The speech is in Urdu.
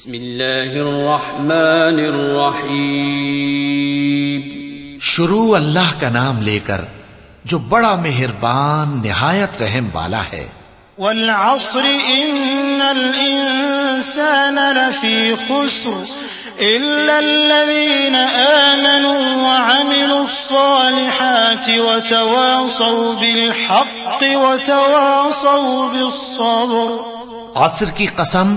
بسم الله الرحمن الرحيم شروع اللہ کا نام لے کر جو بڑا مہربان نہایت رحم والا ہے۔ والعصر إن الإنسان لفي خسر إلا الذين آمنوا وعملوا الصالحات وتواصوا بالحق وتواصوا بالصبر۔ عصر کی قسم